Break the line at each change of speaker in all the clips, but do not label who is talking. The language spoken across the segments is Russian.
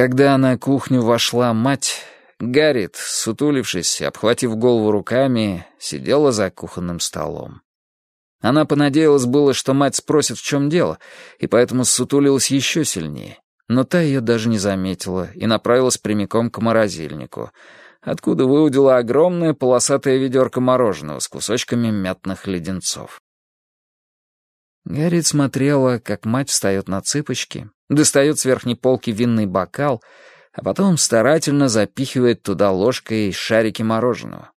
Когда на кухню вошла мать, Гаррит, сутулившись, обхватив голову руками, сидела за кухонным столом. Она понадеялась было, что мать спросит, в чем дело, и поэтому сутулилась еще сильнее. Но та ее даже не заметила и направилась прямиком к морозильнику, откуда выудила огромное полосатое ведерко мороженого с кусочками мятных леденцов. Гаррит смотрела, как мать встает на цыпочки, достает с верхней полки винный бокал, а потом старательно запихивает туда ложкой шарики мороженого.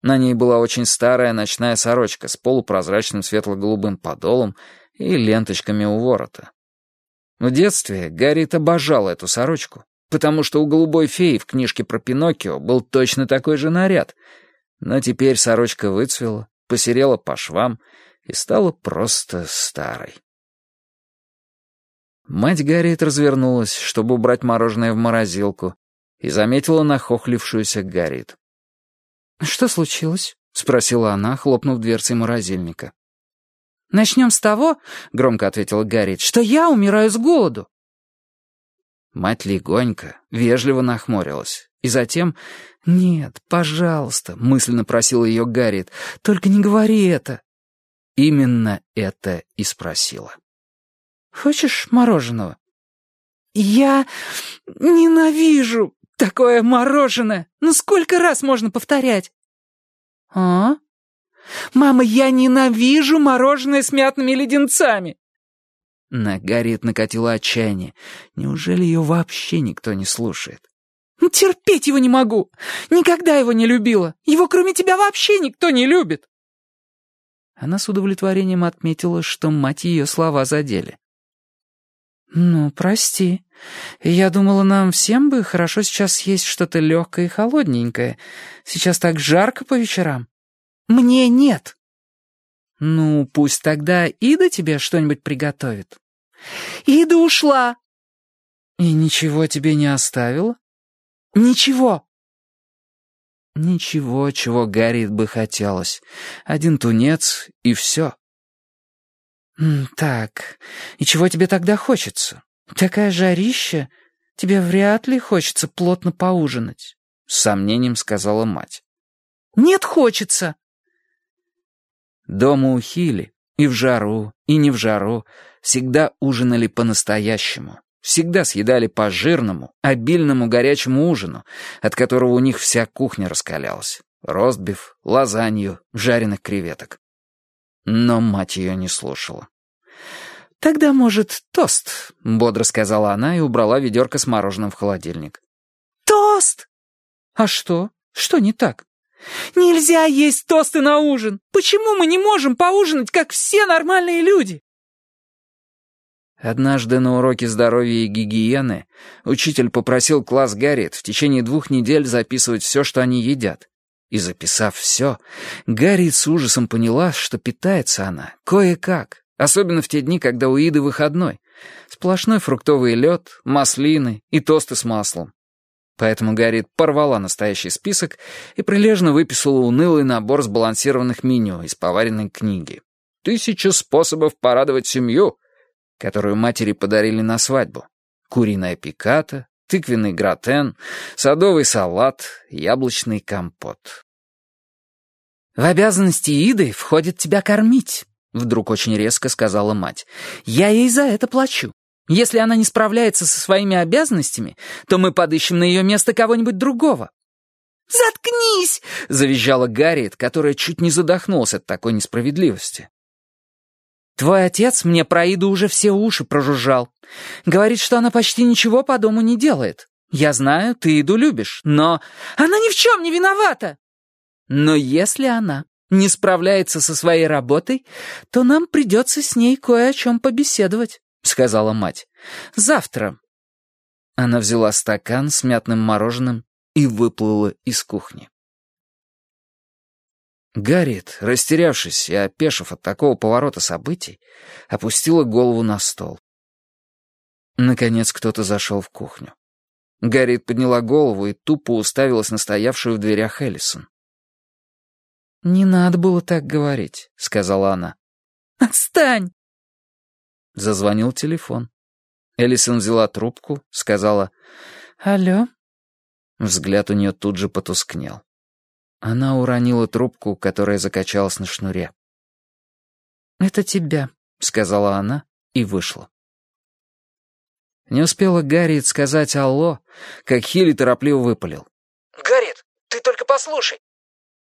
На ней была очень старая ночная сорочка с полупрозрачным светло-голубым подолом и ленточками у ворота. В детстве Гаррит обожал эту сорочку, потому что у голубой феи в книжке про Пиноккио был точно такой же наряд. Но теперь сорочка выцвела, посерела по швам и стала просто старой. Мать Гарриет развернулась, чтобы убрать мороженое в морозилку, и заметила нахохлившуюся Гарриет.
«Что случилось?» — спросила она, хлопнув дверцей морозильника. «Начнем с того, — громко ответила Гарриет, — что я умираю с голоду».
Мать легонько, вежливо нахмурилась. И затем «Нет, пожалуйста», — мысленно просила ее Гарриет, — «только не говори это». Именно это и спросила.
«Хочешь мороженого?» «Я ненавижу такое мороженое. Ну сколько раз можно повторять?» «А?» «Мама, я ненавижу мороженое с мятными леденцами!»
На Гарриет накатило отчаяние. Неужели ее вообще никто не слушает?
«Ну, «Терпеть его не могу! Никогда его не любила! Его кроме тебя вообще никто не любит!»
Она с удовлетворением отметила, что мать ее слова задели.
«Ну, прости. Я думала, нам всем бы хорошо сейчас съесть что-то легкое и холодненькое. Сейчас так жарко по вечерам». «Мне нет». «Ну, пусть тогда Ида тебе что-нибудь приготовит». «Ида ушла».
«И ничего тебе не оставила?»
«Ничего».
Ничего, чего Гарри бы хотелось. Один тунец и все.
«Так, и чего тебе тогда хочется? Такая жарища, тебе вряд ли хочется плотно поужинать», —
с сомнением сказала мать.
«Нет, хочется».
Дома у Хили, и в жару, и не в жару, всегда ужинали по-настоящему. Всегда съедали по жирному, обильному горячему ужину, от которого у них вся кухня раскалялась. Ростбиф, лазанью, жареных креветок. Но мать ее не слушала.
«Тогда, может, тост?» — бодро сказала она и убрала ведерко с мороженым в холодильник. «Тост!» «А что? Что не так?» «Нельзя есть тосты на ужин! Почему мы не можем поужинать, как все нормальные люди?»
Однажды на уроке здоровья и гигиены учитель попросил класс Гарриет в течение двух недель записывать все, что они едят. И записав все, Гарри с ужасом поняла, что питается она кое-как, особенно в те дни, когда у Иды выходной. Сплошной фруктовый лед, маслины и тосты с маслом. Поэтому Гарри порвала настоящий список и прилежно выписала унылый набор сбалансированных меню из поваренной книги. «Тысяча способов порадовать семью», которую матери подарили на свадьбу. Куриная пиката, тыквенный гратен, садовый салат, яблочный компот.
«В обязанности Иды входит тебя кормить», — вдруг очень резко сказала мать. «Я ей за это плачу. Если она не справляется со своими обязанностями, то мы подыщем на ее место кого-нибудь другого». «Заткнись!» — завизжала Гарриет, которая чуть не задохнулась от такой несправедливости. Твой отец мне про Иду уже все уши прожужжал. Говорит, что она почти ничего по дому не делает. Я знаю, ты Иду любишь, но... Она ни в чем не виновата! Но если она не справляется со своей работой, то нам придется с ней кое о чем побеседовать, — сказала мать. Завтра. Она взяла стакан с мятным мороженым и выплыла из кухни. Гарриет, растерявшись и опешив от такого поворота событий, опустила голову на стол. Наконец кто-то зашел в кухню. Гарриет подняла голову и тупо уставилась на стоявшую в дверях Эллисон. «Не надо было так говорить», — сказала она. «Отстань!» Зазвонил телефон. Эллисон взяла трубку, сказала «Алло?»
Взгляд у нее тут же потускнел. Она уронила трубку, которая закачалась на шнуре.
«Это тебя», — сказала она и вышла.
Не успела Гарриет сказать «Алло», как Хилли торопливо выпалил.
«Гарриет, ты только послушай».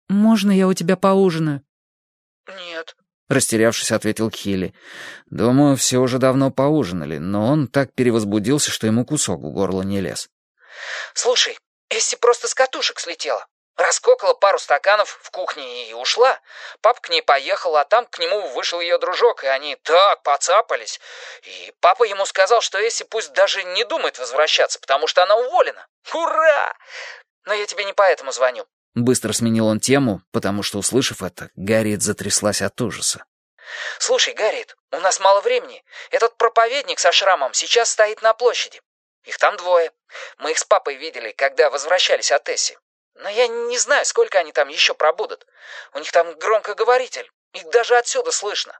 «Можно я у тебя поужинаю?»
«Нет», —
растерявшись, ответил Хилли. «Думаю, все уже давно поужинали, но он так перевозбудился, что ему кусок в горло не лез».
«Слушай, Эсси просто с катушек слетела. Раскокала пару стаканов в кухне и ушла. Папа к ней поехал, а там к нему вышел ее дружок, и они так поцапались. И папа ему сказал, что Эсси пусть даже не думает возвращаться, потому что она уволена. Ура! Но я тебе не поэтому звоню.
Быстро сменил он тему, потому что, услышав это, Гарриет затряслась от ужаса.
«Слушай, Гарриет, у нас мало времени. Этот проповедник со шрамом сейчас стоит на площади. Их там двое. Мы их с папой видели, когда возвращались от Эсси. Но я не знаю, сколько они там еще пробудут. У них там громкоговоритель. Их даже отсюда слышно».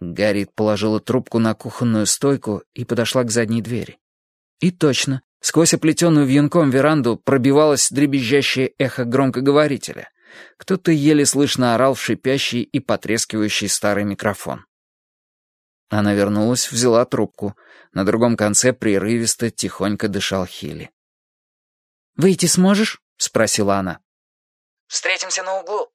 Гарриет положила трубку на кухонную стойку и подошла к задней двери. И точно, сквозь оплетенную вьюнком веранду пробивалось дребезжащее эхо громкоговорителя. Кто-то еле слышно орал в шипящий и потрескивающий старый микрофон. Она вернулась, взяла трубку. На другом конце прерывисто, тихонько дышал Хилли.
«Выйти сможешь?» — спросила она.
«Встретимся на углу»,